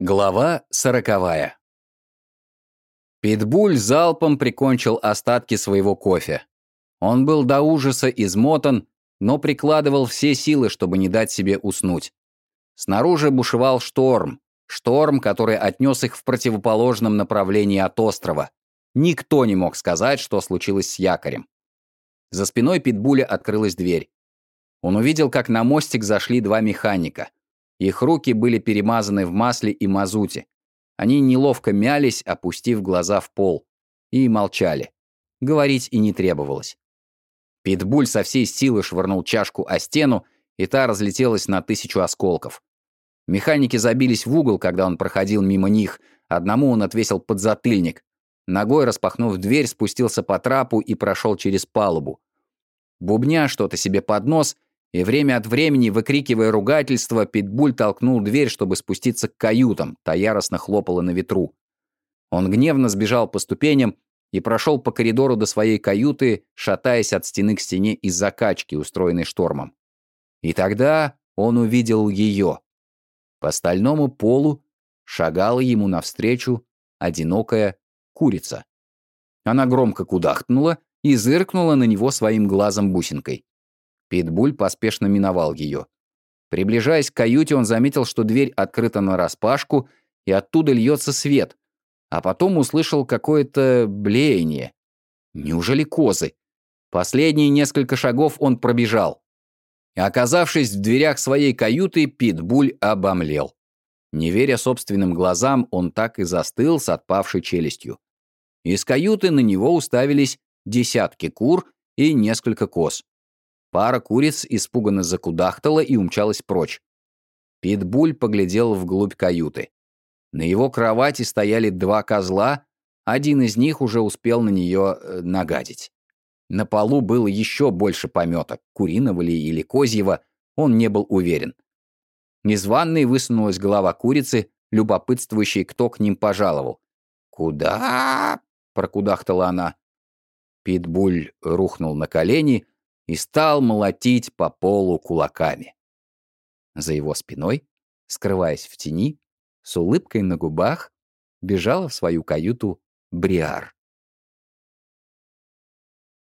Глава сороковая. Питбуль залпом прикончил остатки своего кофе. Он был до ужаса измотан, но прикладывал все силы, чтобы не дать себе уснуть. Снаружи бушевал шторм. Шторм, который отнес их в противоположном направлении от острова. Никто не мог сказать, что случилось с якорем. За спиной Питбуля открылась дверь. Он увидел, как на мостик зашли два механика. Их руки были перемазаны в масле и мазуте. Они неловко мялись, опустив глаза в пол. И молчали. Говорить и не требовалось. Питбуль со всей силы швырнул чашку о стену, и та разлетелась на тысячу осколков. Механики забились в угол, когда он проходил мимо них. Одному он отвесил подзатыльник. Ногой распахнув дверь, спустился по трапу и прошел через палубу. Бубня что-то себе под нос — и время от времени, выкрикивая ругательство, Питбуль толкнул дверь, чтобы спуститься к каютам, та яростно хлопала на ветру. Он гневно сбежал по ступеням и прошел по коридору до своей каюты, шатаясь от стены к стене из закачки, устроенной штормом. И тогда он увидел ее. По стальному полу шагала ему навстречу одинокая курица. Она громко кудахтнула и зыркнула на него своим глазом-бусинкой. Питбуль поспешно миновал ее. Приближаясь к каюте, он заметил, что дверь открыта нараспашку, и оттуда льется свет. А потом услышал какое-то блеяние. Неужели козы? Последние несколько шагов он пробежал. Оказавшись в дверях своей каюты, Питбуль обомлел. Не веря собственным глазам, он так и застыл с отпавшей челюстью. Из каюты на него уставились десятки кур и несколько коз. Пара куриц испуганно закудахтала и умчалась прочь. Питбуль поглядел вглубь каюты. На его кровати стояли два козла, один из них уже успел на нее э, нагадить. На полу было еще больше пометок, куриного ли или козьего, он не был уверен. Из ванной высунулась голова курицы, любопытствующей, кто к ним пожаловал. «Куда?» — прокудахтала она. Питбуль рухнул на колени, и стал молотить по полу кулаками. За его спиной, скрываясь в тени, с улыбкой на губах, бежала в свою каюту Бриар.